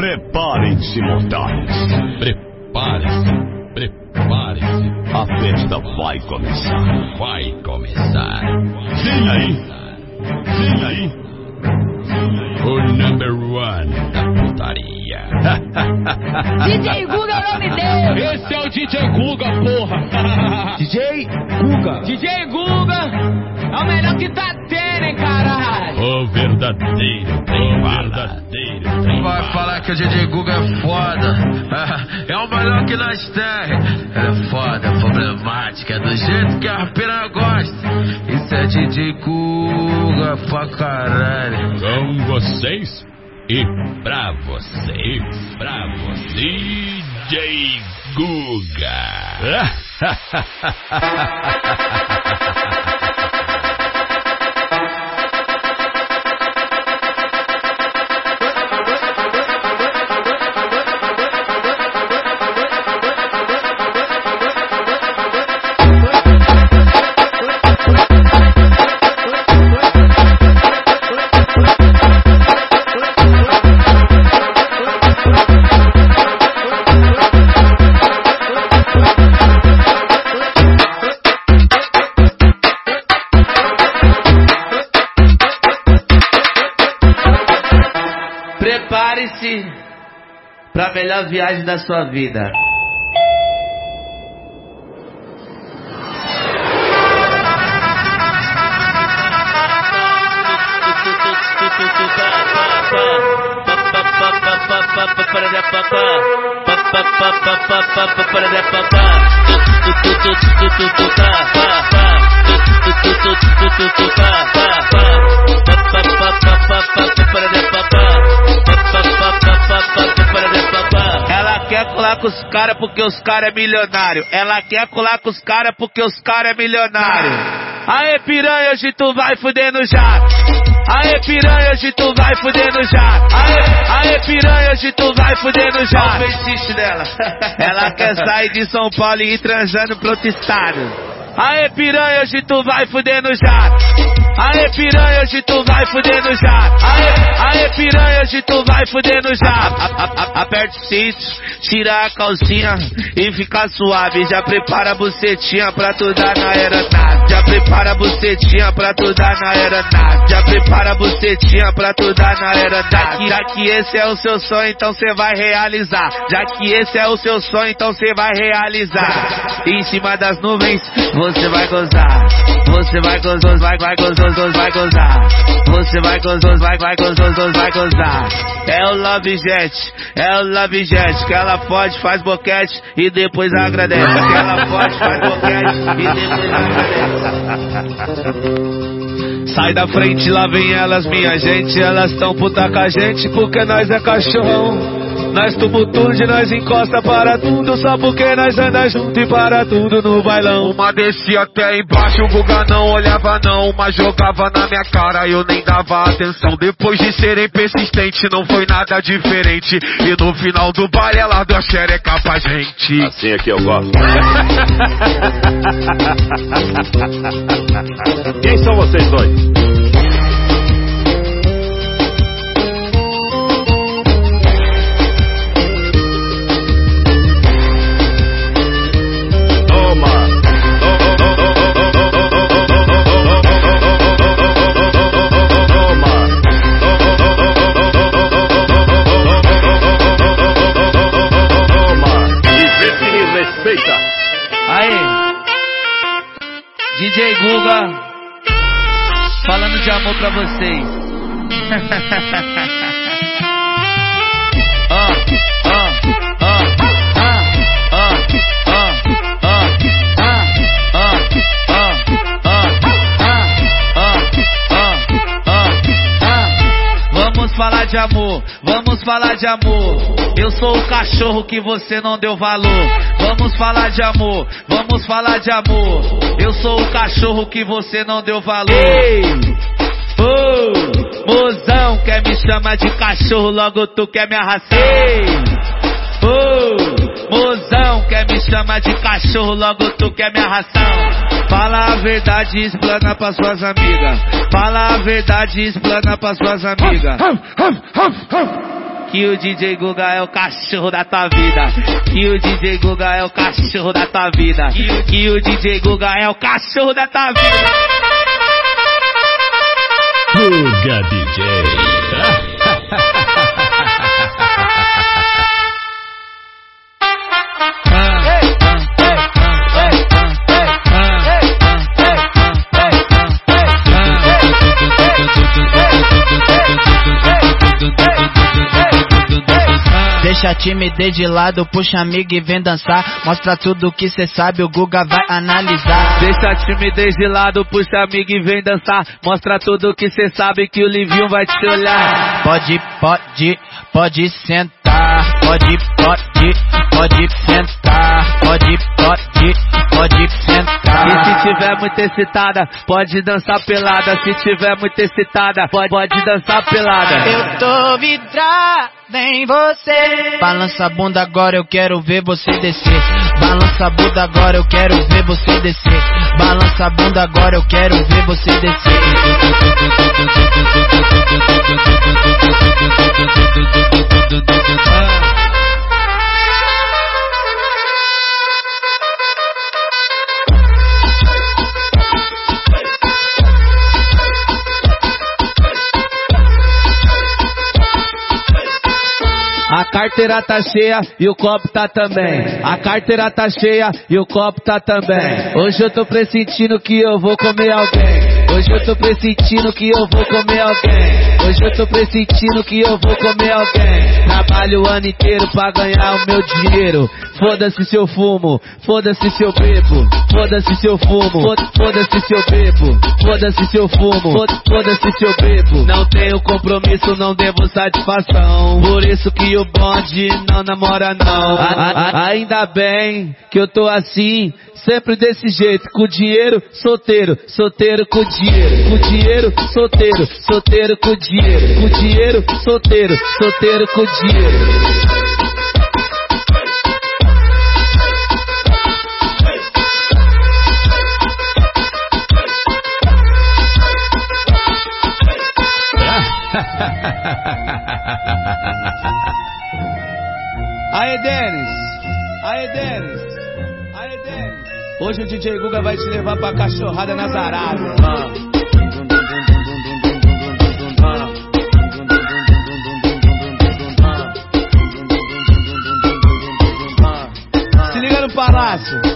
Preparem-se, mortais. Preparem-se, preparem-se. A festa vai começar. Vai começar. Vem aí. Vem aí. O number one da putaria. DJ Guga é o nome dele. Esse é o DJ Guga, porra. DJ Guga. DJ Guga é o melhor que tá tendo, hein, caralho. O verdadeiro bala. verdadeiro trem Vai bala. falar que o DJ Guga é foda. É o melhor que nós tem. É foda, é problemática, é do jeito que a pena gosta. Isso é DJ Guga pra caralho. Com vocês e pra vocês, pra vocês, DJ Guga. Prepare-se para a melhor viagem da sua vida. caras porque os caras é milionário. Ela quer colar com os caras porque os caras é milionário. Aê piranha, hoje tu vai fudendo já. Aê piranha, hoje tu vai fudendo já. Aê, aê piranha, hoje tu vai fudendo já. Olha o dela. Ela quer sair de São Paulo e ir transando pro outro estado. Aê piranha, hoje tu vai fudendo já. Aê piranha, hoje tu vai fudendo já. Aê, aê piranha, hoje tu vai. A- a- a- Aperta o cinto, tira a calcinha e fica suave. Já prepara a bucetinha pra tu dar na aeronave. Já prepara a bucetinha pra tu dar na aeronave. Já prepara a bucetinha pra tu dar na aeronave. Já que esse é o seu sonho, então cê vai realizar. Já que esse é o seu sonho, então cê vai realizar. Em cima das nuvens, você vai gozar. Você vai gozar, vai, vai gozar, vai gozar. Você vai gozar, vai, vai gozar, vai gozar. É o Love Jet, é o Love Jet. Que ela pode, faz boquete e depois agradece. Que ela pode, faz boquete e depois agradece. Sai da frente, lá vem elas, minha gente. Elas tão puta com a gente porque nós é cachorrão. Nós tumultude, nós encosta para tudo Só porque nós anda junto e para tudo no bailão Uma descia até embaixo, o Guga não olhava não, mas jogava na minha cara e eu nem dava atenção. Depois de serem persistentes, não foi nada diferente. E no final do baile ela deu a xereca pra gente. Assim é que eu gosto. Quem são vocês dois? DJ Guga, falando de amor pra vocês. falar de amor, vamos falar de amor. Eu sou o cachorro que você não deu valor. Vamos falar de amor, vamos falar de amor. Eu sou o cachorro que você não deu valor. Ei, oh, mozão quer me chamar de cachorro, logo tu quer me arrastar. Ei, oh, mozão quer me chamar de cachorro, logo tu quer me arrastar. Fala a verdade e explana pra suas amigas. Fala a verdade e explana pra suas amigas. que o DJ Guga é o cachorro da tua vida. Que o DJ Guga é o cachorro da tua vida. Que o DJ Guga é o cachorro da tua vida. Guga DJ. Deixa a timidez de lado, puxa amigo e vem dançar. Mostra tudo que cê sabe, o Guga vai analisar. Deixa a timidez de lado, puxa amigo e vem dançar. Mostra tudo que cê sabe que o Livinho vai te olhar. Pode, pode, pode sentar. Pode, pode, pode sentar. Pode, pode, pode E se sentar. tiver muito excitada, pode dançar pelada. Se tiver muito excitada, pode, pode dançar pelada. Eu tô vidrada em você. Balança a bunda agora, eu quero ver você descer. Balança a bunda agora, eu quero ver você descer. Balança a bunda agora, eu quero ver você descer. A carteira tá cheia e o copo tá também. A carteira tá cheia e o copo tá também. Hoje eu tô pressentindo que eu vou comer alguém. Hoje eu tô pressentindo que eu vou comer alguém. Hoje eu tô pressentindo que eu vou comer alguém. Trabalho o ano inteiro pra ganhar o meu dinheiro. Foda-se se eu fumo, foda-se se eu bebo, foda-se se eu fumo, foda- foda-se se eu bebo, foda-se se eu fumo, foda- foda-se se eu bebo. Não tenho compromisso, não devo satisfação. Por isso que o bonde não namora não. Ainda bem que eu tô assim, sempre desse jeito, com dinheiro, solteiro, solteiro com dinheiro, com dinheiro, solteiro, solteiro com dinheiro, com dinheiro, solteiro, solteiro com dinheiro. Aê, Denis! Aê, Denis! Aê, Denis! Hoje o DJ Guga vai te levar pra cachorrada nas Arábias. Se liga no palácio.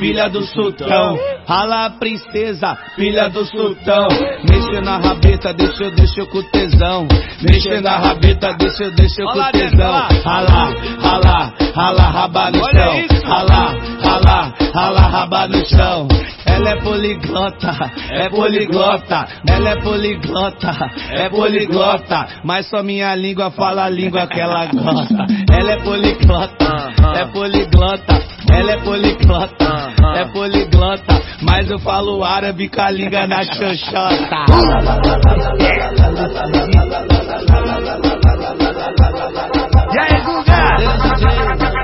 Filha do sultão. Rala, princesa, filha do sultão. Mexe na rabeta, deixa eu, deixa eu com tesão. Mexe na rabeta, deixa eu, deixa eu com tesão. Rala, rala, rala, raba no chão. Rala, rala, rala, raba no chão. Ela é poliglota, é poliglota, ela é poliglota, é poliglota, mas só minha língua fala a língua que ela gosta. Ela é poliglota, é poliglota, ela é poliglota, é poliglota, mas eu falo árabe com a língua na xoxota. E aí, Guga?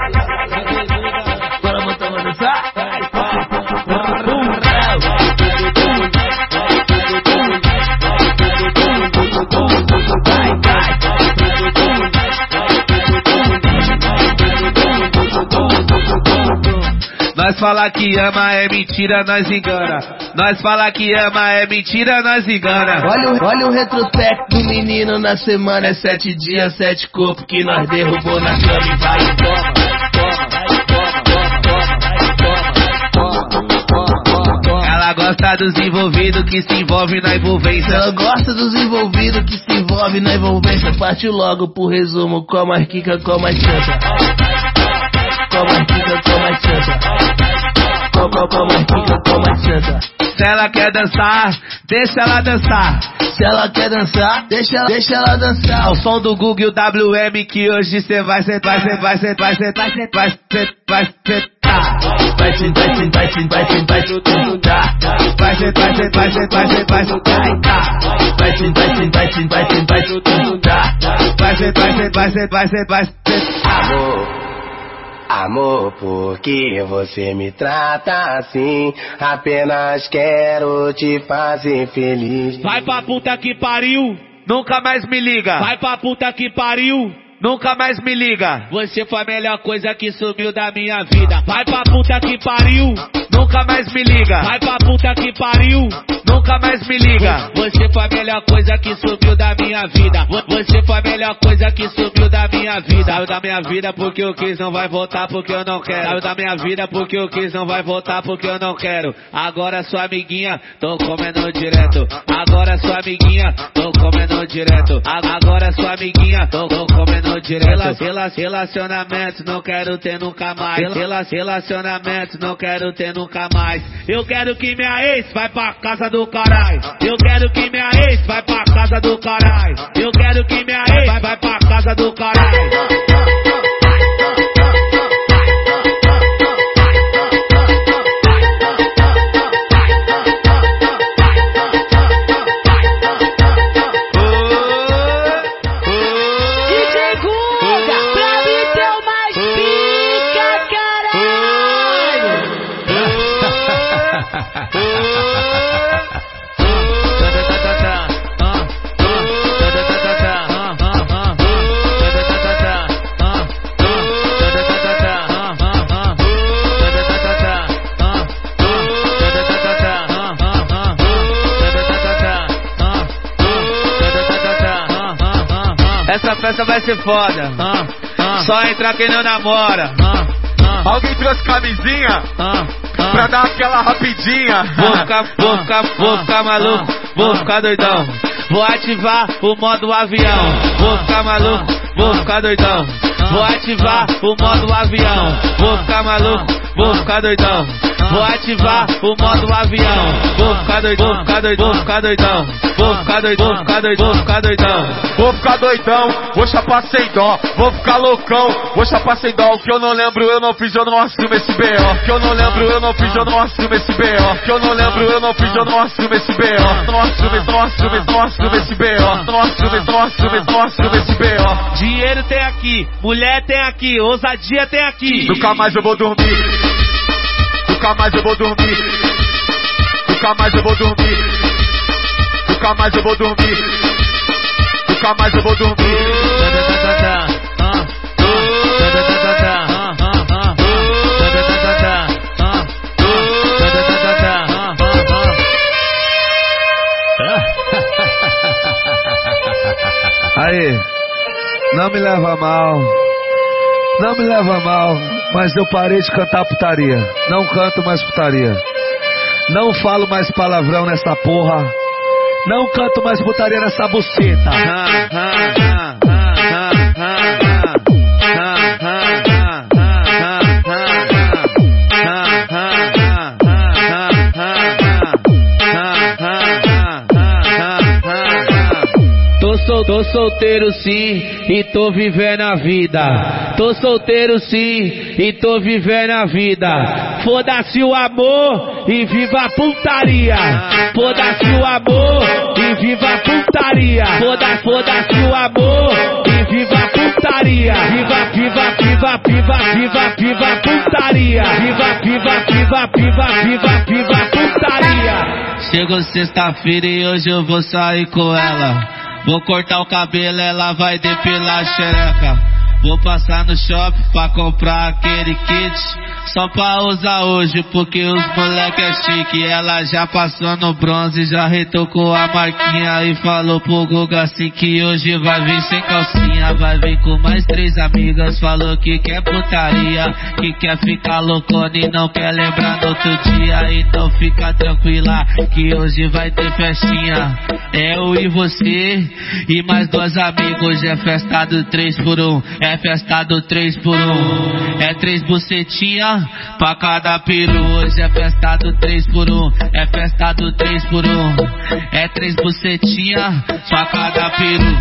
Nós fala que ama é mentira, nós engana. Nós fala que ama é mentira, nós engana. Olha, o- olha o retrospecto do menino na semana. É sete dias, sete corpos que nós derrubou na cama e vai e toma. Ela gosta dos envolvidos que se envolve na envolvência. Ela gosta dos envolvidos que se envolvem na envolvência. Partiu logo pro resumo. Com a Kika, com a chanta. Com a Kika, com a chanta. Com, com, com a Kika, com a chanta. Se ela quer dançar, deixa ela dançar. Se ela quer dançar, deixa, deixa ela dançar. Ao som do Google e o WM que hoje cê vai sentar, cê vai sentar, cê vai sentar, vai sentar, vai sentar. Vai sentar, sentar, sentar, sentar, sentar. Vai sentar, cê vai sentar, cê vai sentar, vai sentar. se, vai se, vai se, tá. Vai ser, vai ser, vai ser, vai ser, vai ser. Amor, amor, por que você me trata assim? Apenas quero te fazer feliz. Vai pra puta que pariu, nunca mais me liga. Vai pra puta que pariu, nunca mais me liga. Você foi a melhor coisa que sumiu da minha vida. Vai pra puta que pariu, nunca mais me liga. Vai pra puta que pariu, nunca mais me liga. Você foi a melhor coisa que sumiu da minha vida. Vo- Você foi a melhor coisa que sumiu da minha vida. Saiu da minha vida porque eu quis, não vai voltar porque eu não quero. Saiu da minha vida porque eu quis, não vai voltar porque eu não quero. Agora sua amiguinha, tô comendo direto. Agora sua amiguinha, tô comendo direto. Agora sua amiguinha, tô, tô comendo. Rela- rela- Relacionamento, não quero ter nunca mais. Rela- Relacionamento, não quero ter nunca mais. Eu quero que minha ex vai pra casa do caralho. Eu quero que minha ex vai pra casa do caralho. Eu quero que minha ex vai, vai pra casa do caralho. Festa vai ser foda. Só entrar quem não namora. Alguém trouxe camisinha pra dar aquela rapidinha. Vou ficar, vou ficar, vou ficar maluco, vou ficar doidão. Vou ativar o modo avião. Vou ficar maluco, vou ficar doidão. Vou ativar o modo avião. Vou ficar maluco, vou ficar doidão. Vou ativar o modo avião. Vou ficar doidão, vou ficar doidão, vou ficar doidão. Vou ficar doidão, vou ficar doidão, vou ficar doidão. Vou ficar doidão, vou chapar sem dó, vou ficar loucão, vou chapar sem dó. O que eu não lembro, eu não fiz, eu não assumo esse B.O. Que eu não lembro, eu não fiz, eu não assumo esse B.O. Que eu não lembro, eu não fiz, eu não assumo esse B.O. Não assumo, não assumo, não assumo esse B.O. Não assumo, não assumo, não assumo esse B.O. Dinheiro tem aqui, mulher tem aqui, ousadia tem aqui. Nunca mais eu vou dormir. Nunca mais eu vou dormir. Nunca mais eu vou dormir. Nunca mais eu vou dormir. Nunca mais eu vou dormir. Aí, não me leva mal, não me leva mal, mas eu parei de cantar putaria. Não canto mais putaria. Não falo mais palavrão nessa porra. Não canto mais putaria nessa buceta. Tô, sol, tô solteiro sim e tô vivendo a vida. Tô solteiro sim e tô vivendo a vida. Foda-se o amor e viva a putaria. Foda-se o amor e viva a putaria. Foda, foda-se o amor e viva a putaria. Viva, viva, viva, viva, viva, viva putaria. Viva, viva, viva, viva, viva, viva putaria. Chegou sexta-feira e hoje eu vou sair com ela. Vou cortar o cabelo, ela vai depilar a xereca. Vou passar no shopping pra comprar aquele kit. Só pra usar hoje, porque os moleque é chique. Ela já passou no bronze, já retocou a marquinha. E falou pro Guga assim que hoje vai vir sem calcinha. Vai vir com mais três amigas. Falou que quer putaria, que quer ficar loucona e não quer lembrar no outro dia. Então fica tranquila, que hoje vai ter festinha. É eu e você e mais dois amigos. É festa do 3 por 1, é festa do 3 por 1. É três bucetinha pra cada peru. Hoje é festa do 3 por 1, é festa do 3 por 1. É três bucetinha pra cada peru.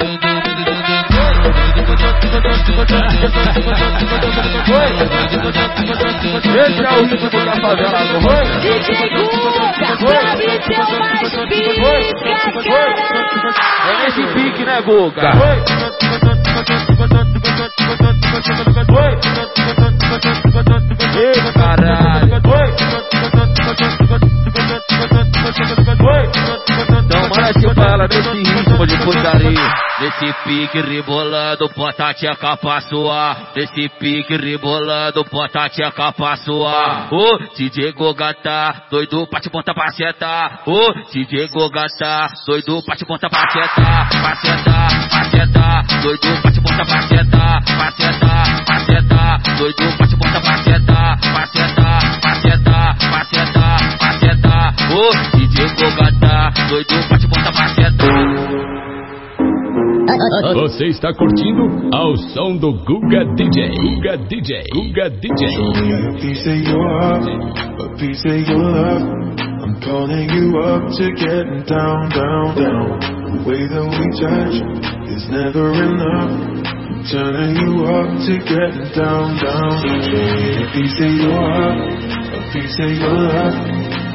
Esse é o ritmo da favela, não foi? DJ Guga, ser o mais pica, cara. É nesse pique, né, Guga? Ei, caralho. Então pra ela nesse ritmo de putaria. Nesse pique rebolando, bota a tcheca pra pique rebolando, bota a tcheca pra. Ô, DJ Goga tá doido pra te pra sentar. Ô, DJ Goga tá doido pra te botar pra sentar. Pra sentar, pra sentar, doido pra te pra sentar. Pra pra doido pra te pra sentar. Pra Ô, DJ Goga tá doido pra te botar pra sentar. Você está curtindo ao som do Guga DJ. Guga DJ. Guga DJ. A piece of your heart, a piece of your love. I'm calling you up to getting down, down, down. The way that we touch is never enough. I'm turning you up to getting down, down. A piece of your heart, a piece of your love.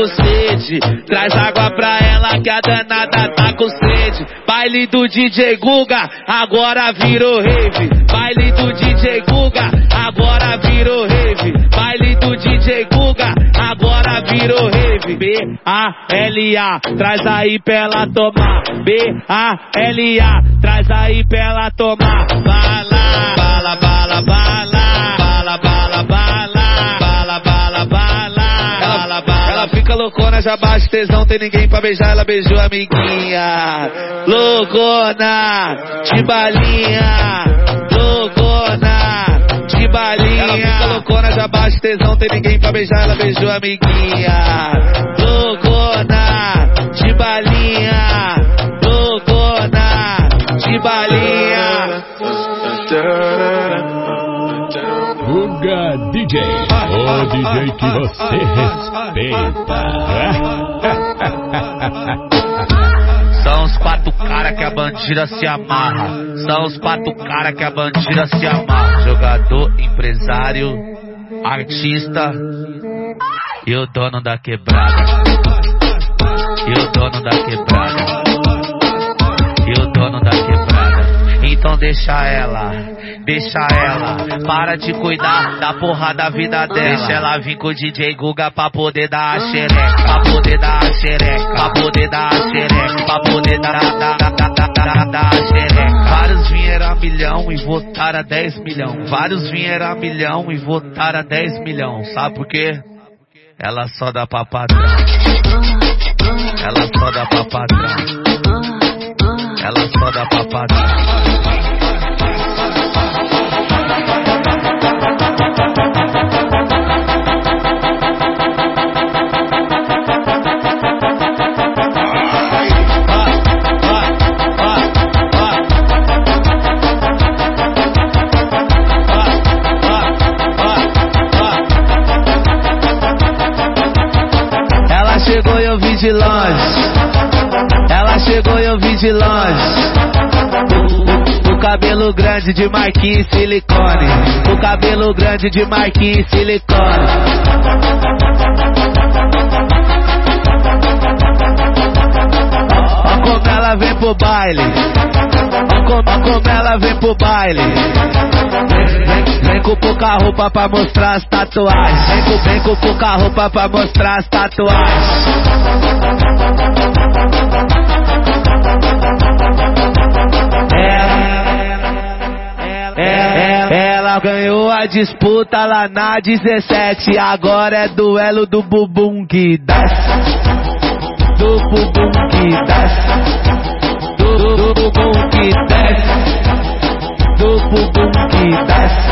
com sede. Traz água pra ela que a danada tá com sede. Baile do DJ Guga, agora virou rave. Baile do DJ Guga, agora virou rave. Baile do DJ Guga, agora virou rave. B-A-L-A, traz aí pra ela tomar. B-A-L-A, traz aí pra ela tomar. Fica loucona, já bate tesão, tem ninguém pra beijar, ela beijou a amiguinha. Loucona, de balinha. Loucona, de balinha. Ela fica loucona, já bate tesão, tem ninguém pra beijar, ela beijou a amiguinha. Loucona, de balinha. Loucona, de balinha. Guga DJ. O DJ que você respeita. São os quatro cara que a bandida se amarra. São os quatro cara que a bandida se amarra. Jogador, empresário, artista e o dono da quebrada. E o dono da quebrada. E o dono da quebrada. Então deixa ela, deixa ela, para de cuidar da porra da vida dela. Deixa ela vir com o DJ Guga pra poder dar a xereca, pra poder dar a xereca, pra poder dar a xereca, pra poder dar, dar, dar, dar, dar, dar, dar a xereca. Vários vieram a milhão e votaram a 10 milhão. Vários vieram a milhão e votaram a 10 milhão. Sabe por quê? Ela só dá pra padrão. Ela só dá pra padrão. Ela só dá pra padrão. Chegou e eu vi de longe. Ela chegou e eu vi de longe. O, o- cabelo grande de Marquinhos silicone. O cabelo grande de Marquinhos silicone. Como ela vem pro baile. Ó como, como ela vem pro baile. Vem, com pouca roupa pra mostrar as tatuagens. Vem com, vem com pouca roupa pra mostrar as tatuagens. Ela, ela ganhou a disputa lá na 17. Agora é duelo do bumbum que desce. Do bumbum que desce, do do do bom que desce, do bumbum que desce.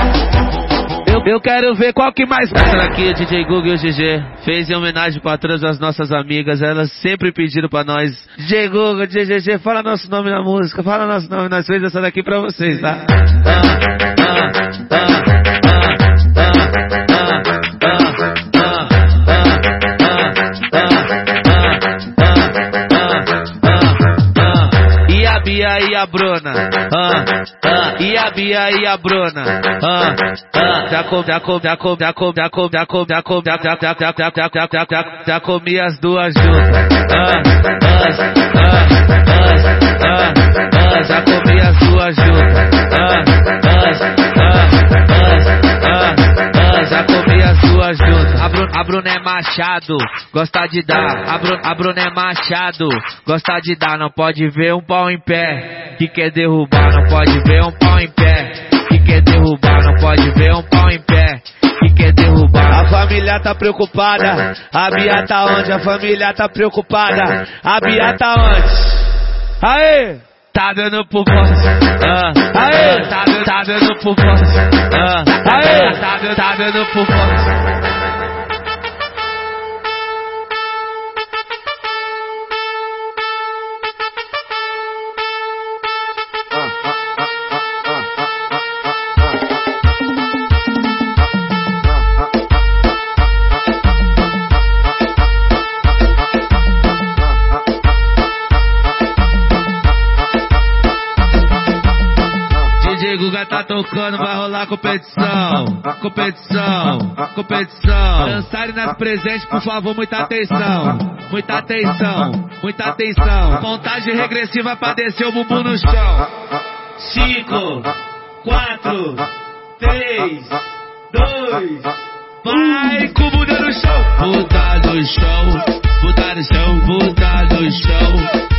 Eu, eu quero ver qual que mais. Essa aqui, o é DJ Google e o GG. Fez em homenagem para todas as nossas amigas. Elas sempre pediram para nós. DJ Google, DJ GG, fala nosso nome na música. Fala nosso nome. Nós fez essa daqui pra vocês, tá? Ah. A Bruna, ah, ah, e a Bia e a Bruna, ah, ah, já com, já com, já com, já com, já com, já com, já com, já já já já já já já já já comi as duas juntas, ah, ah, ah, ah, ah, ah, já comi as duas juntas, ah, ah, ah, ah, ah, já comi as duas juntas. A Bruna, a Bruna é machado, gosta de dar. A Bruna, a é machado, gosta de dar. Não pode ver um pau em pé, que quer derrubar. Não pode ver um pau em pé, que quer derrubar. Não pode ver um pau em pé, que quer derrubar. A família tá preocupada, a Bia tá onde? A família tá preocupada, a Bia tá onde? Aê! Tá dando pro boss. Ah, aê, tá, dando- tá dando pro boss. Ah, aê, tá, dando- tá dando pro boss. Guga tá tocando, vai rolar competição, competição, competição. Dançarem nas presentes, por favor, muita atenção, muita atenção, muita atenção. Contagem regressiva pra descer o bumbum no chão. Cinco, quatro, três, dois, vai com o bunda no chão. Bunda no chão, bunda no chão, bunda no chão,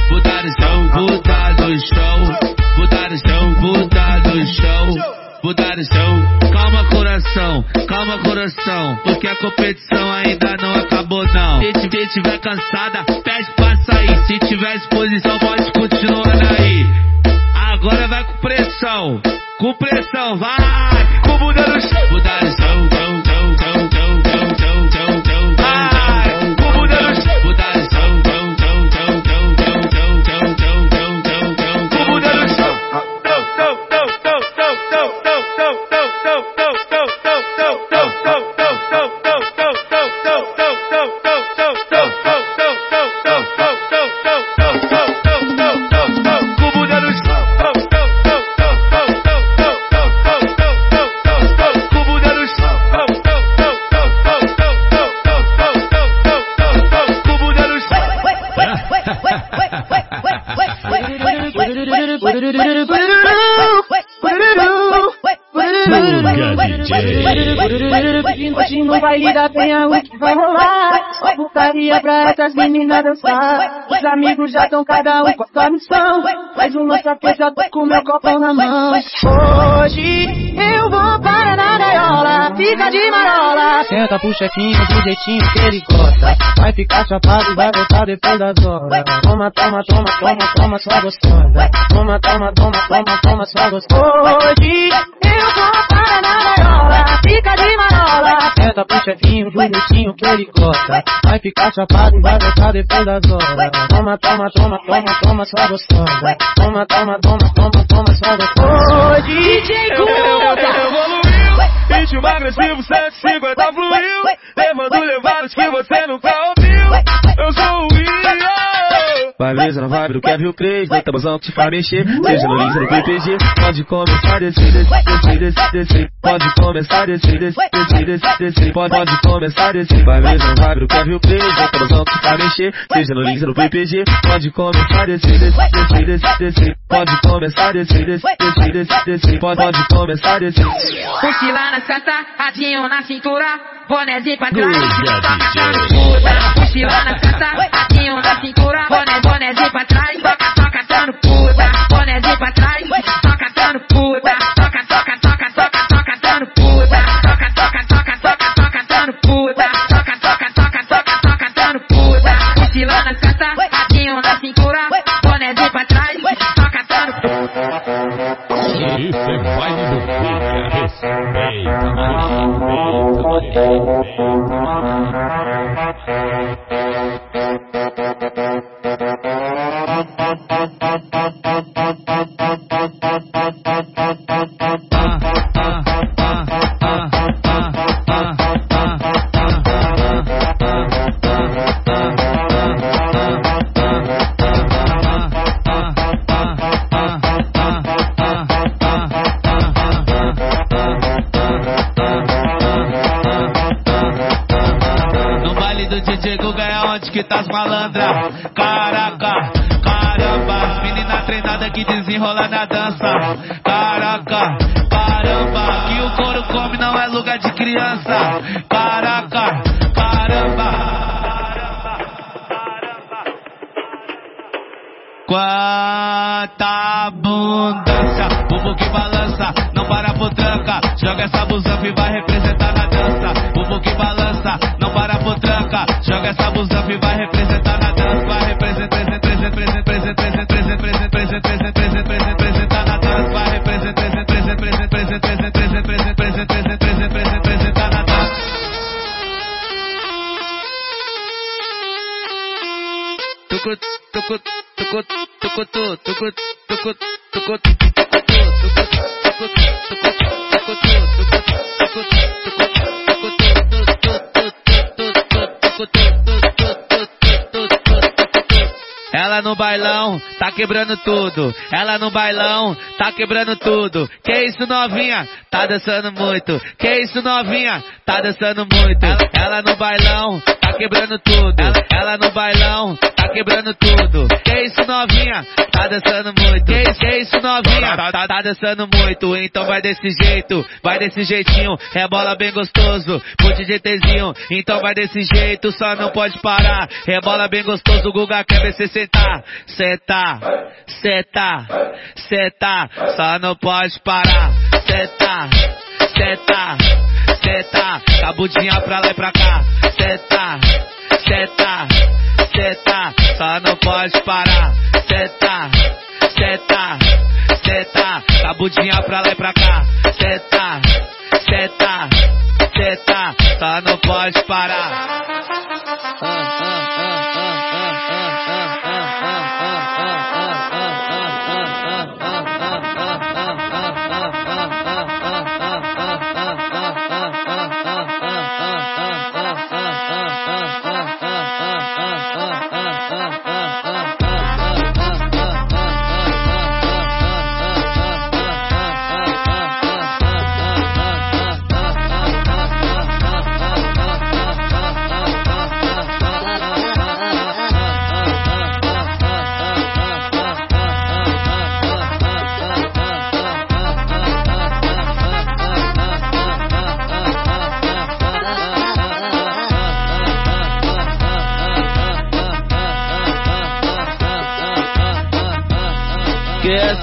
bunda no chão, bunda no chão, bunda no chão, bunda no chão, bunda no chão. Calma coração, calma coração, porque a competição ainda não acabou não. Se tiver, tiver cansada, pede pra sair. Se tiver disposição, pode continuar aí. Agora vai com pressão, com pressão, vai, com bunda no chão. Bunda no chão, Hoje no baile da penha o que vai rolar. Só putaria pra essas meninas dançar. Os amigos já tão cada um com a sua missão. Faz um lança que eu já tô com meu copão na mão. Hoje eu vou para na gaiola. Fica de marola. Senta pro chefinho do jeitinho que ele gosta. Vai ficar chapado e vai voltar depois das horas. Toma, toma, toma, toma, toma, sua gostosa. Toma, toma, toma, toma, toma, sua gostosa. Hoje eu vou para na gaiola. Fica de marola Senta pro chefinho do jeitinho que ele gosta. Vai ficar chapado e vai voltar depois das horas. Toma, toma, toma, toma, toma, sua gostosa. Toma, toma, toma, toma, toma, sua gostosa. DJ Guga evoluiu, ritmo agressivo 150 fluiu, levando levadas que você nunca ouviu. Vai mesmo, não vai, do que é Rio Cruz, vai tabuzão te faz mexer, seja no link, no PPG, pode começar desse, desse, desse, desse, pode começar desse, desse, desse, desse, pode, pode começar desse, vai mesmo, vai do que é Rio Cruz, vai tabuzão te faz mexer, seja no link, no PPG, pode começar desse, desse, desse, desse, pode começar desse, desse, desse, desse, pode, pode começar desse. Cochila na santa, adinho na cintura, bonézinho pra trás. Puxa lá na santa, patinho na cintura, bonézinho bonézinho pra trás, toca, toca dando puta. Bonézinho pra trás, toca dando puta. Toca, toca, toca, toca, toca dando puta. Toca, toca, toca, toca, toca dando puta. Toca, toca, toca, toca, toca dando puta. Mochila na santa, radinho na cintura, bonézinho pra trás, toca dando puta. Isso é baile do Guga. Respeita, No Ela no bailão tá quebrando tudo. Ela no bailão tá quebrando tudo. Que isso novinha? Tá dançando muito. Que isso novinha? Tá dançando muito. Ela, no bailão tá quebrando tudo. Ela, no bailão quebrando tudo. Que isso novinha? Tá dançando muito. Que isso, que isso novinha? Tá, tá, tá dançando muito. Então vai desse jeito, vai desse jeitinho. É bola bem gostoso, pute GTzinho. Então vai desse jeito, só não pode parar. É bola bem gostoso, Guga quer ver você sentar. Sentar, sentar, sentar. Só não pode parar. Sentar, sentar, sentar. Cabudinha pra lá e pra cá. Sentar, sentar, sentar. Só não pode parar. Sentar, sentar, sentar. Cabudinha pra lá e pra cá. Sentar, sentar, sentar. Só não pode parar.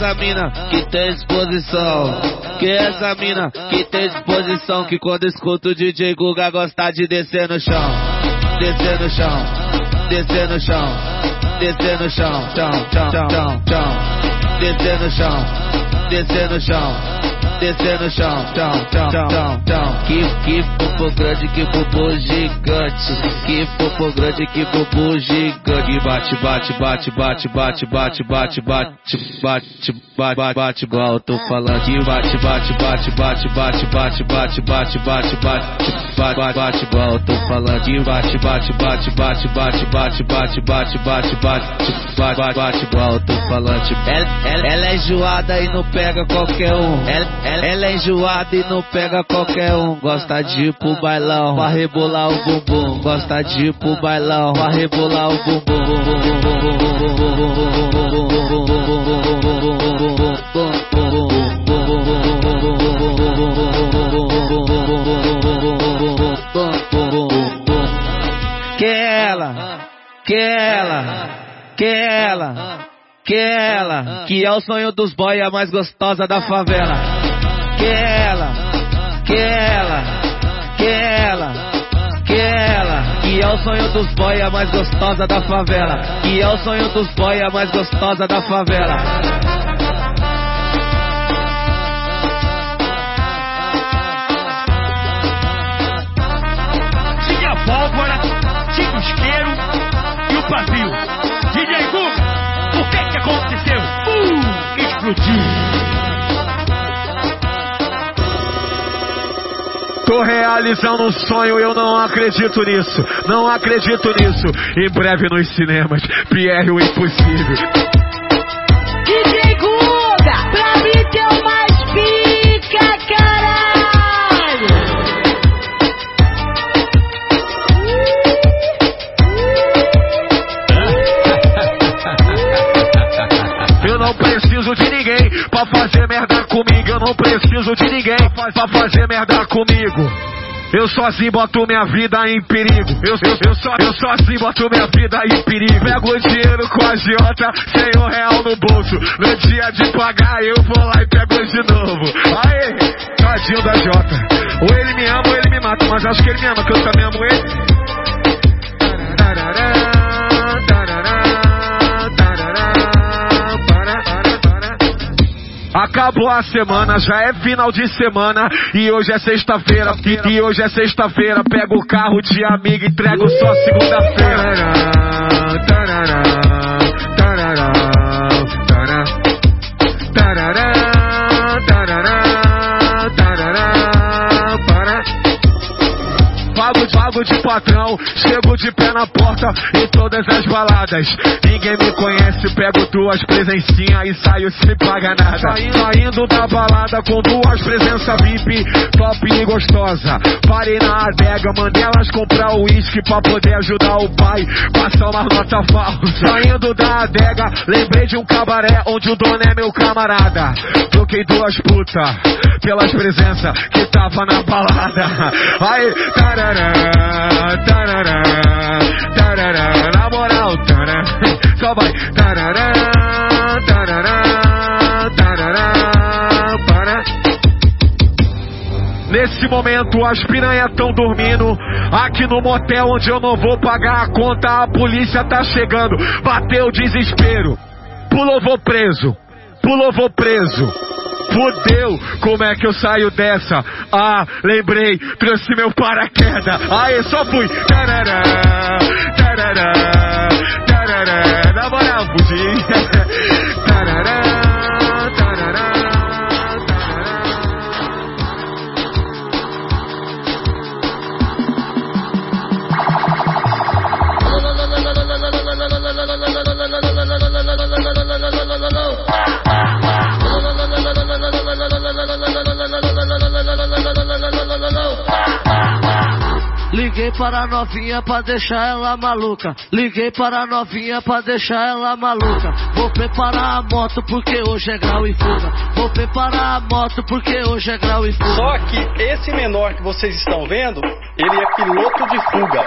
Essa mina que tem disposição. Que essa mina que tem disposição. Que quando escuta o DJ Guga gosta de descer no chão. Descer no chão. Descer no chão. Descer no chão. Chão, chão, chão, chão. Descer no chão. Descer no chão. Descer no chão, chão, chão, chão, chão. Que, que popô grande, que popô gigante. Que popô grande, que popô gigante. E bate, bate, bate, bate, bate, bate, bate, bate, bate, bate, bate, bate, eu tô falando. Que bate, bate, bate, bate, bate, bate, bate, bate, bate, bate, bate, bate, eu tô falando. Que bate, bate, bate, bate, bate, bate, bate, bate, bate, bate, bate, bate, igual eu tô falando. Ela, ela, é enjoada e não pega qualquer um. Ela, ela é enjoada e não pega qualquer um. Gosta de ir pro bailão, pra rebolar o bumbum. Gosta de ir pro bailão, pra rebolar o bumbum. Ela, que ela, que ela, que ela, que é o sonho dos boy, a mais gostosa da favela. Que ela, que ela, que ela, que ela, que é o sonho dos boy, a mais gostosa da favela. Que é o sonho dos boy, a mais gostosa da favela. Vazio. DJ Gu, o que que aconteceu? Uh, explodiu. Tô realizando um sonho, eu não acredito nisso, não acredito nisso. Em breve nos cinemas, Pierre o Impossível. Pra fazer merda comigo. Eu não preciso de ninguém pra fazer merda comigo. Eu sozinho boto minha vida em perigo. Eu, eu, eu, só, eu sozinho boto minha vida em perigo. Pego o dinheiro com a Jota, sem um real no bolso. No dia de pagar, eu vou lá e pego de novo. Aê, tadinho da Jota. Ou ele me ama ou ele me mata, mas acho que ele me ama, que eu também amo ele. Acabou a semana, já é final de semana e hoje é sexta-feira. E, hoje é sexta-feira, pego o carro de amigo e entrego só segunda-feira. Pago de patrão, chego de pé na porta em todas as baladas. Ninguém me conhece, pego duas presencinhas e saio sem pagar nada. Saindo da balada com duas presenças VIP, top e gostosa. Parei na adega, mandei elas comprar o uísque pra poder ajudar o pai, passar uma nota falsa. Saindo da adega, lembrei de um cabaré onde o dono é meu camarada. Troquei duas putas pelas presenças que tava na balada. Aí, tarará, tarará, tarará, na moral, só vai. Nesse momento as piranhas tão dormindo Aqui no motel onde eu não vou pagar a conta. A polícia tá chegando. Bateu o desespero. Pulou vou preso Pulou vou preso Fudeu, como é que eu saio dessa? Ah, lembrei, trouxe meu paraquedas. Aê, só fui. Tarará, tarará, tarará. Na moral, a novinha pra deixar ela maluca. Liguei para a novinha pra deixar ela maluca. Vou preparar a moto porque hoje é grau e fuga. Vou preparar a moto porque hoje é grau e fuga. Só que esse menor que vocês estão vendo, ele é piloto de fuga.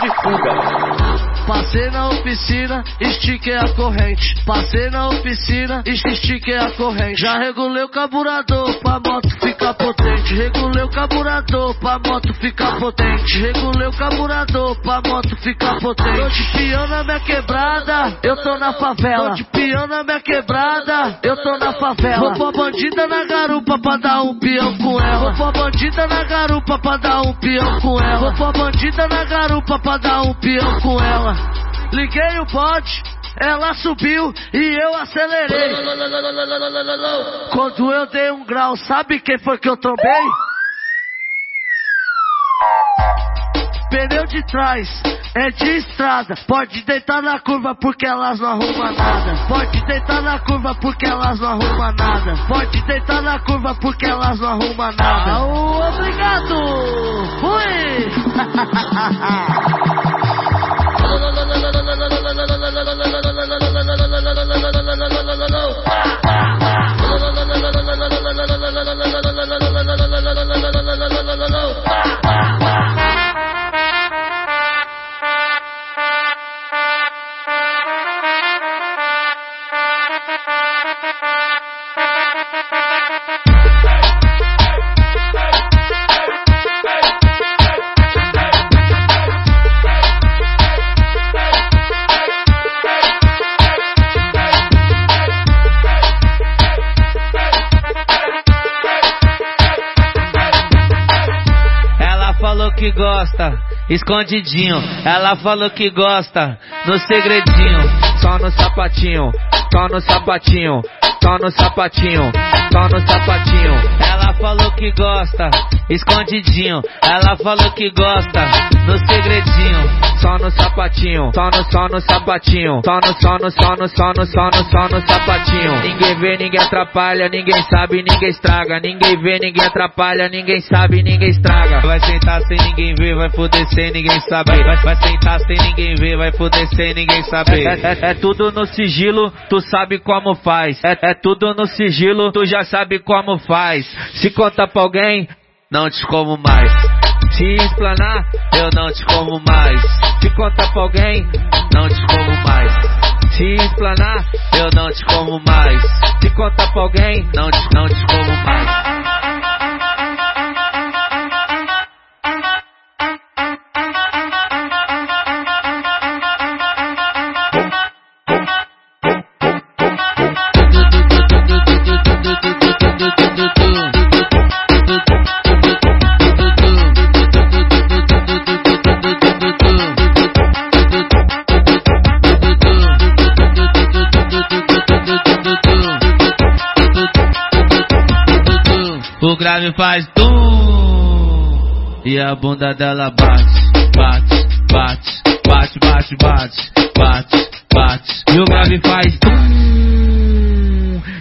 De fuga. Passei na oficina, estiquei a corrente. Passei na oficina, estiquei a corrente. Já regulei o carburador pra moto ficar potente. Regulei o carburador pra moto ficar potente. Regulei o carburador pra moto ficar potente. Tô de peão na minha quebrada, eu tô na favela. Tô de peão na minha quebrada, eu tô na favela. Vou pra bandida na garupa pra dar um peão com ela. Vou pra bandida na garupa pra dar um peão com ela. Vou pra bandida na garupa pra dar um peão com ela. Liguei o bode, ela subiu e eu acelerei. Quando eu dei um grau, sabe quem foi que eu trombei? Pneu de trás, é de estrada. Pode deitar na curva porque elas não arrumam nada. Pode deitar na curva porque elas não arrumam nada. Pode deitar na curva porque elas não arrumam nada. Ah, obrigado! que escondidinho. Ela falou que gosta, no segredinho. Só no sapatinho, só no sapatinho, só no sapatinho, só no sapatinho. Ela falou que gosta, escondidinho. Ela falou que gosta, no segredinho. Só no sapatinho, só no, só no sapatinho. Só no, só no, só no, só no, só no, só no sapatinho. Ninguém vê, ninguém atrapalha, ninguém sabe, ninguém estraga. Ninguém vê, ninguém atrapalha, ninguém sabe, ninguém estraga. Vai sentar sem ninguém ver, vai foder sem ninguém saber. Vai, vai sentar sem ninguém ver, vai foder sem ninguém saber. É, é- é tudo no sigilo, tu sabe como faz. É, é tudo no sigilo, tu já sabe como faz. Se conta pra alguém, não te como mais. Se explanar, eu não te como mais. Se conta pra alguém, não te como mais. Se explanar, eu não te como mais. Se conta pra alguém, não te, não te como mais. O grave faz tum e a bunda dela bate, bate, bate, bate, bate, bate, bate, bate. E o grave faz tum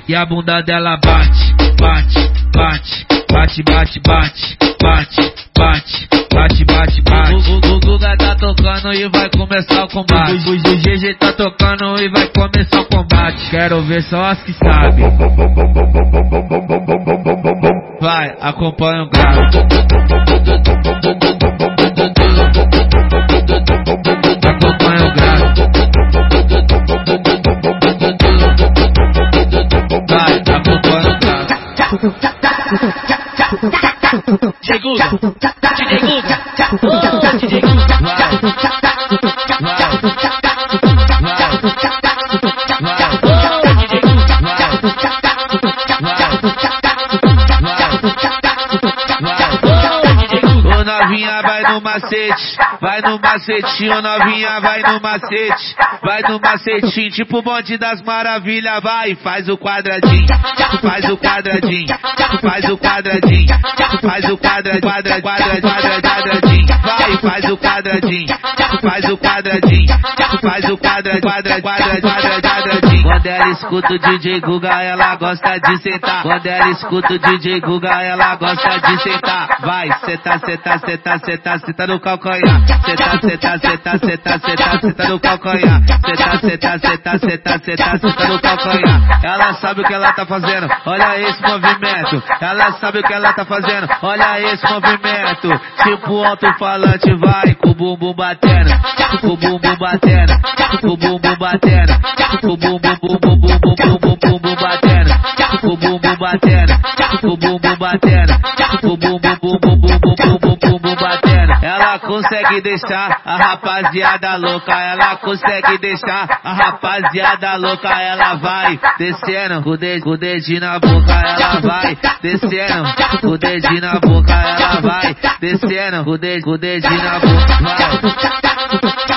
e a bunda dela bate, bate, bate, bate, bate, bate, bate, bate, bate, bate, bate. O, Guga tá tocando e vai começar o combate. O, GG tá tocando e vai começar o combate. Quero ver só as que sabem. Vai, acompanha o grave. Acompanha o grave. Vai, acompanha o grave. DJ Novinha vai no macete, vai no macete, o novinha vai no macete vai no macetinho, tipo bonde das maravilhas, vai, faz o quadradinho, faz o quadradinho, faz o quadradinho, faz o quadra, quadra, quadra, quadra, quadradinho, vai, faz o quadradinho, faz o quadradinho, faz o quadra, quadra, quadra, quadradinho. Quando ela escuta o DJ Guga, ela gosta de sentar. Quando ela escuta o DJ Guga, ela gosta de sentar. Vai, senta, senta, senta, senta, senta no calcanhar. Senta, senta, senta, senta, senta, senta no calcanhar. Senta, senta, senta, senta, senta, senta no calcanhar. Ela sabe o que ela tá fazendo, olha esse movimento. Ela sabe o que ela tá fazendo, olha esse movimento. Tipo alto-falante, vai com o bumbum batendo, com o bumbum batendo, com o bumbum batendo, com o bumbum, bumbum, bumbum, bumbum batendo, com o o bumbum batendo, com o bumbum, bumbum, bumbum, bumbum, bumbum, bumbum batendo. Ela consegue deixar a rapaziada louca, ela consegue deixar a rapaziada louca, ela vai descendo com o o dedinho na boca, ela vai descendo com o dedinho na boca, ela vai descendo o com o dedinho na boca, vai,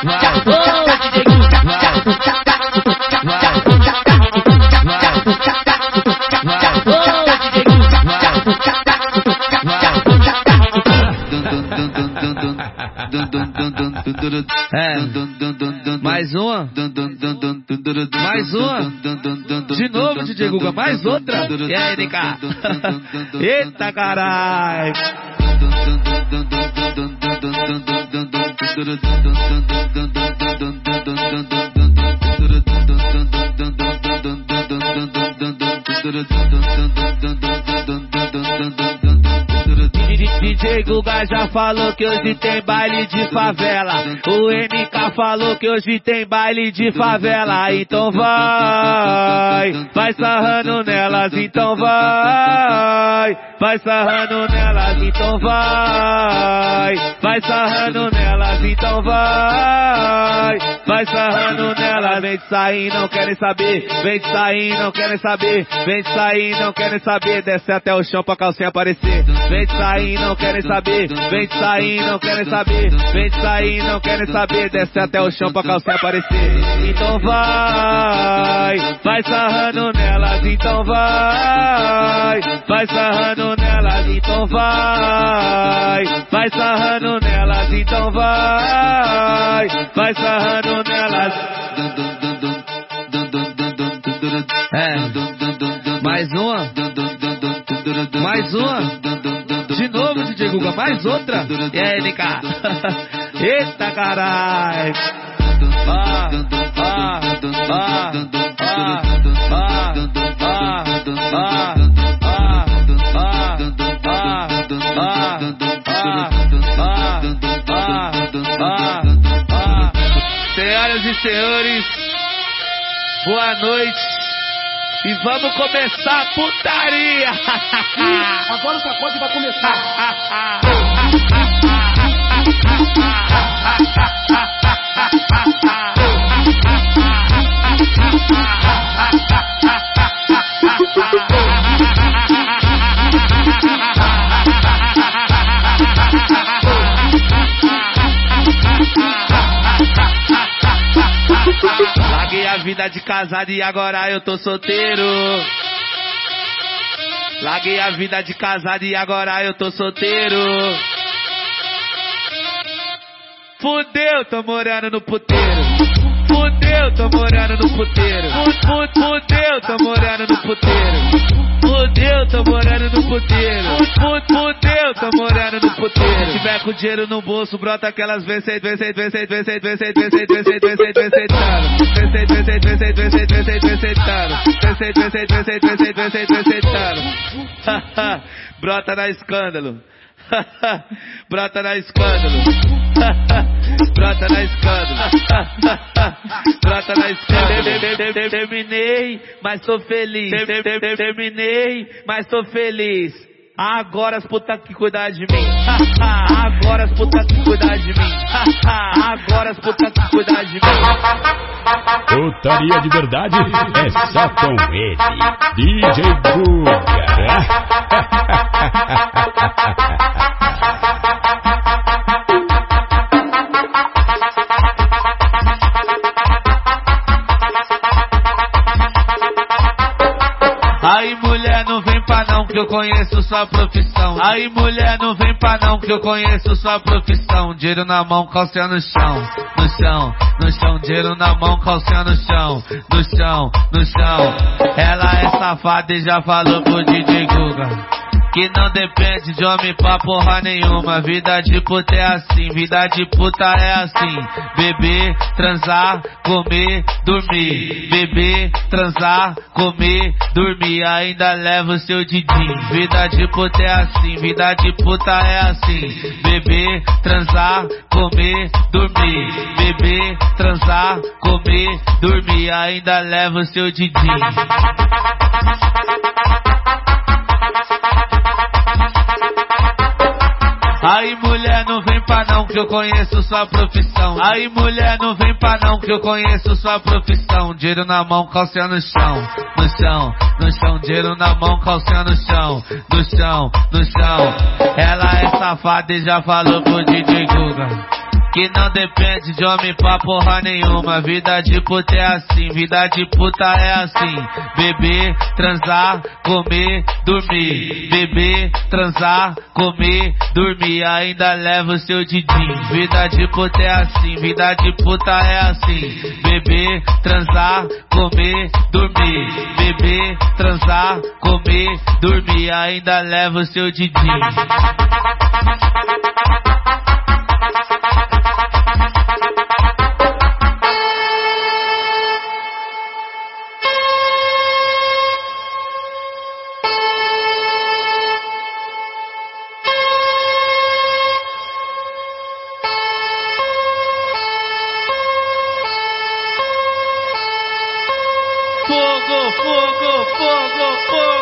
vai, É. Mais uma? Mais uma? De novo, DJ Guga, mais outra? E aí, NK? Eita caralho! DJ Guga já falou que hoje tem baile de favela. O MK falou que hoje tem baile de favela. Então vai, vai sarrando nelas, então vai. Vai sarrando nelas, então vai. Vai sarrando nelas, então vai. Vai sarrando nelas, vem de sair, não querem saber. Vem de sair, não querem saber. Vem de sair, não querem saber. Desce até o chão pra calcinha aparecer. Vem de sair, não querem querem saber. Vem de sair, não querem saber. Vem de sair, não querem saber. Desce até o chão pra calcinha aparecer. Então vai, vai sarrando nelas, então vai. Vai sarrando nelas, então vai. Vai sarrando nelas, então vai. Vai sarrando nelas. É. Mais uma. Mais uma. De novo, DJ Guga, mais outra. E aí, NK? Eita caralho! Ah, ah, ah, ah, ah, ah, ah, Senhoras e senhores, boa noite. E vamos começar a putaria! Agora o sacode vai começar. vida de casado e agora eu tô solteiro. Larguei a vida de casado e agora eu tô solteiro. Fudeu, tô morando no puteiro. Fudeu, tô morando no puteiro. Fu- fu- Fudeu, tô morando no puteiro. Fudeu, tô morando no puteiro. Fu- Fudeu, tô morando no puteiro. Se tiver com dinheiro no bolso, brota aquelas vezes, vezes, vezes, vezes, vezes, tano. Vezes, vezes, vezes, vezes, vezes, vezes, vezes, tano. Vezes, vezes, vezes, vezes, vezes, vezes, tano. Brota na escândalo. Brota na escândalo. Brota na escândalo. Brota na escândalo. Terminei, mas tô feliz. Terminei, mas tô feliz. Agora as putas que cuidar de mim. Agora as putas que cuidar de mim. Agora as putas que cuidar de mim. Putaria de verdade é só com ele, DJ Guga. Pra não que eu conheço sua profissão. Aí mulher não vem pra não que eu conheço sua profissão. Dinheiro na mão, calcinha no chão, no chão, no chão. Dinheiro na mão, calcinha no chão, no chão, no chão. Ela é safada e já falou pro DJ Guga. Que não depende de homem pra porra nenhuma. Vida de puta é assim, vida de puta é assim. Beber, transar, comer, dormir. Beber, transar, comer, dormir. Ainda leva o seu didim. Vida de puta é assim, vida de puta é assim. Beber, transar, comer, dormir. Beber, transar, comer, dormir. Ainda leva o seu didim. Aí mulher não vem pra não que eu conheço sua profissão. Aí mulher não vem pra não que eu conheço sua profissão. Dinheiro na mão, calcinha no chão, no chão, no chão. Dinheiro na mão, calcinha no chão, no chão, no chão. Ela é safada e já falou pro DJ Guga. Que não depende de homem pra porra nenhuma. Vida de puta é assim, vida de puta é assim. Beber, transar, comer, dormir. Beber, transar, comer, dormir. Ainda leva o seu didim. Vida de puta é assim, vida de puta é assim. Beber, transar, comer, dormir. Beber, transar, comer, dormir. Ainda leva o seu didim. Fogo, fogo, fogo, fogo, fogo,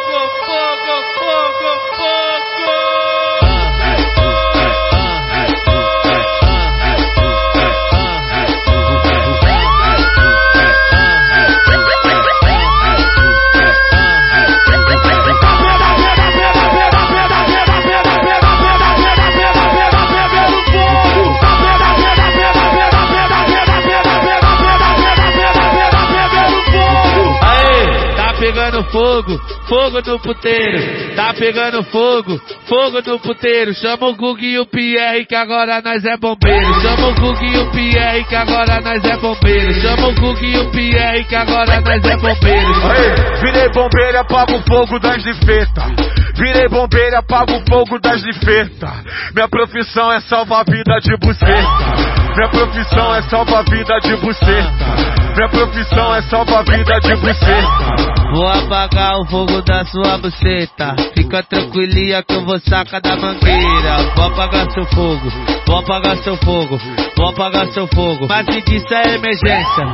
pegando fogo, fogo no puteiro. Tá pegando fogo, fogo no puteiro. Chama o Gug e o Pierre que agora nós é bombeiro. Chama o Gug e o Pierre que agora nós é bombeiro. Chama o Gug e o Pierre que agora nós é bombeiro. Aê, virei bombeiro, apago o fogo das defeitas. Virei bombeiro, apago o fogo das defeitas. Minha profissão é salvar a vida de buceta. Minha profissão é salvar a vida de buceta. Minha profissão é salvar a vida de buceta. Vou apagar o fogo da sua buceta. Fica tranquilinha que eu vou sacar da mangueira. Vou apagar seu fogo, vou apagar seu fogo, vou apagar seu fogo. Mas se disso é emergência,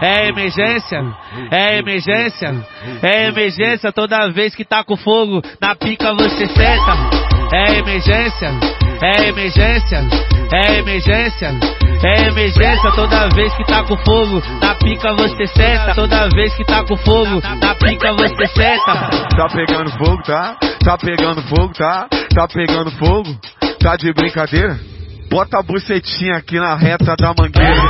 é emergência, é emergência, é emergência. Toda vez que tá com fogo, na pica você senta. É emergência, é emergência, é emergência, é emergência. Toda vez que tá com fogo, na pica você senta. Toda vez que tá com fogo, na pica você senta. Tá pegando fogo, tá? Tá pegando fogo, tá? Tá pegando fogo? Tá de brincadeira? Bota a bucetinha aqui na reta da mangueira.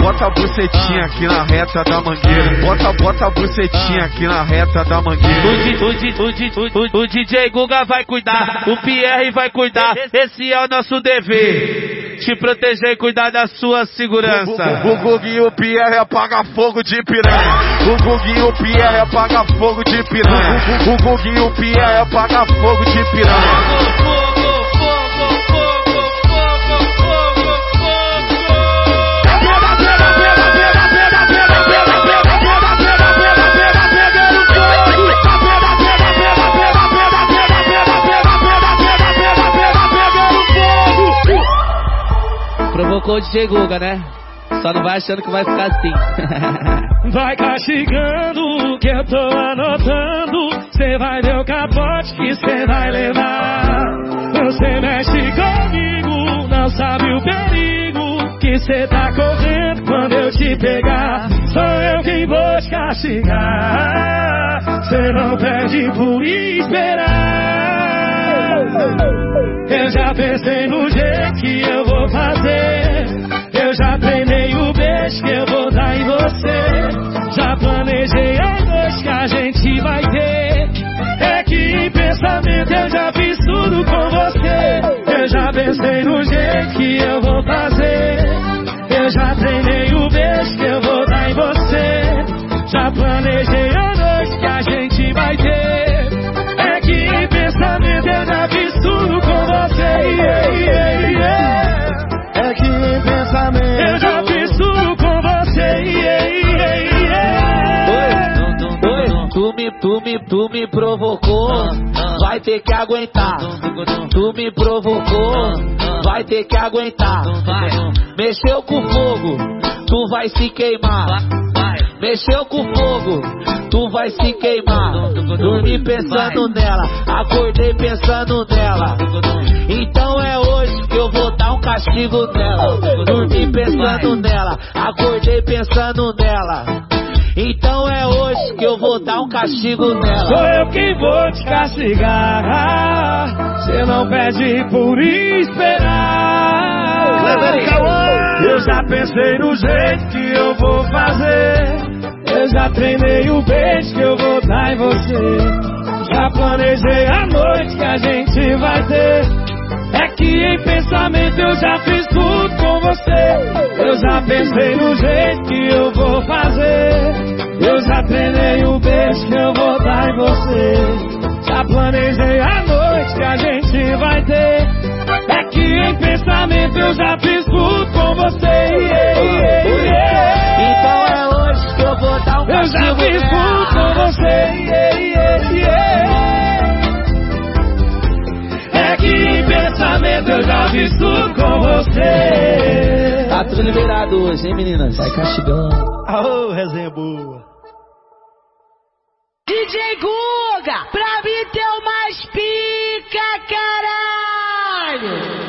Bota a bucetinha aqui na reta da mangueira. Bota, bota a bucetinha aqui na reta da O, mangueira. O, Di- o, Di- o, o DJ Guga vai cuidar, o Pierre vai cuidar. Esse é o nosso dever. Te proteger e cuidar da sua segurança. O Guguinho Pierre apaga fogo de piranha. O Guguinho Pierre apaga fogo de piranha. O Guguinho Pierre apaga fogo de piranha. DJ Guga, né? Só não vai achando que vai ficar assim. Vai castigando que eu tô anotando. Cê vai ver o capote que cê vai levar. Você mexe comigo, não sabe o perigo que cê tá correndo quando eu te pegar. Sou eu quem vou te castigar. Cê não perde por esperar. Eu já pensei no jeito que eu vou fazer. Eu já treinei o beijo que eu vou dar em você. Já planejei a noite que a gente vai ter. É que em pensamento eu já fiz tudo com você. Eu já pensei no jeito que eu vou fazer. Já treinei o beijo que eu vou dar em você. Já planejei a noite que a gente vai ter. É que pensamento eu já fiz tudo com você. Yeah, yeah, yeah. É que pensamento Tu me, tu me, tu me provocou, vai ter que aguentar. Tu me provocou, vai ter que aguentar. Mexeu com fogo, tu vai se queimar. Mexeu com fogo, tu vai se queimar. Dormi pensando nela, acordei pensando nela. Então é hoje que eu vou dar um castigo nela. Dormi pensando nela, acordei pensando nela. Então é hoje que eu vou dar um castigo Sou nela. eu quem vou te castigar. Cê não pede por esperar. Eu já pensei no jeito que eu vou fazer. Eu já treinei o beijo que eu vou dar em você. Já planejei a noite que a gente vai ter. Que em pensamento eu já fiz tudo com você. Eu já pensei no jeito que eu vou fazer. Eu já treinei o beijo que eu vou dar em você. Já planejei a noite que a gente vai ter. É que em pensamento eu já fiz tudo com você. Yeah, yeah, yeah. Então é hoje que eu vou dar um Eu já fiz tudo com você. Pensamento eu já tudo com você. Tá tudo liberado hoje, hein, meninas? Vai castigando. Aô, resenha boa. DJ Guga, pra mim teu mais pica, caralho!